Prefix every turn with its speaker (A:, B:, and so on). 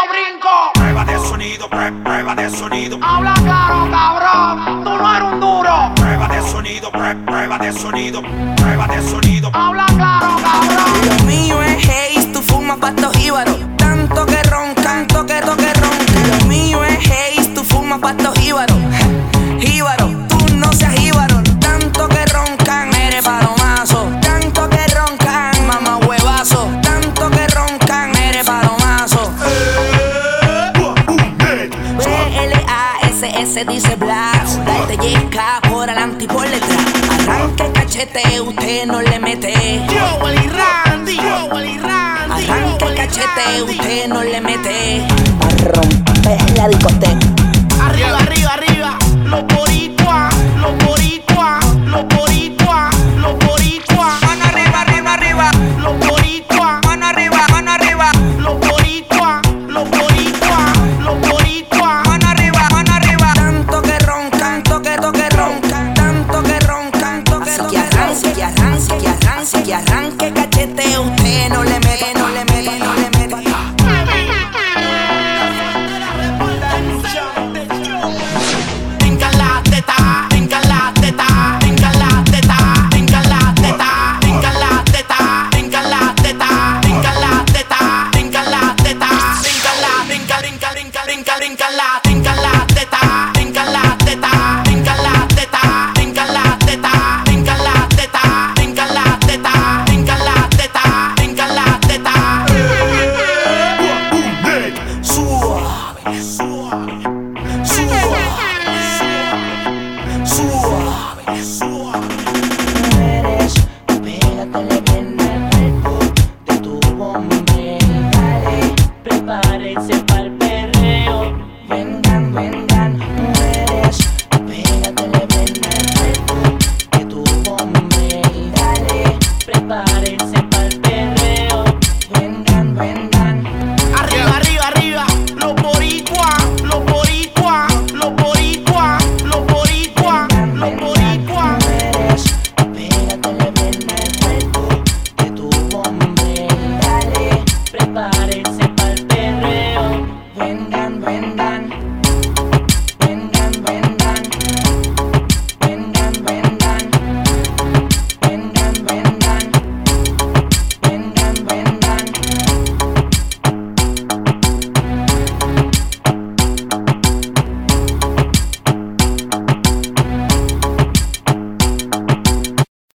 A: dando brinco.
B: Prueba de sonido, prueba de sonido.
A: Habla claro, cabrón. Tú no eres un duro.
B: Prueba de sonido, prueba de sonido. Prueba de sonido.
A: Habla claro, cabrón.
C: Lo mío es haze, tú fumas pastos jíbaros. Tanto que roncan, toque, toque, roncan. Lo mío es haze, tú fumas pastos jíbaros. B-L-A-S-S dice Blast. Darte yesca por adelante y por detrás. Arranque cachete, usted no le mete.
A: Yo, Willy Randy. Yo, Willy Randy.
C: Arranque el cachete, usted no le mete. A romper la discoteca.
A: Arriba, arriba, arriba. Los boricua,
C: que arranque, que arranque cachete. Usted no le mete, no le mete, no le mete.
A: Venga la teta, venga la teta, venga la teta, venga la teta, venga la teta, venga la teta, venga la teta, venga la teta, venga la, venga, venga, venga, venga, venga la, venga la
D: parece pa'l perreo.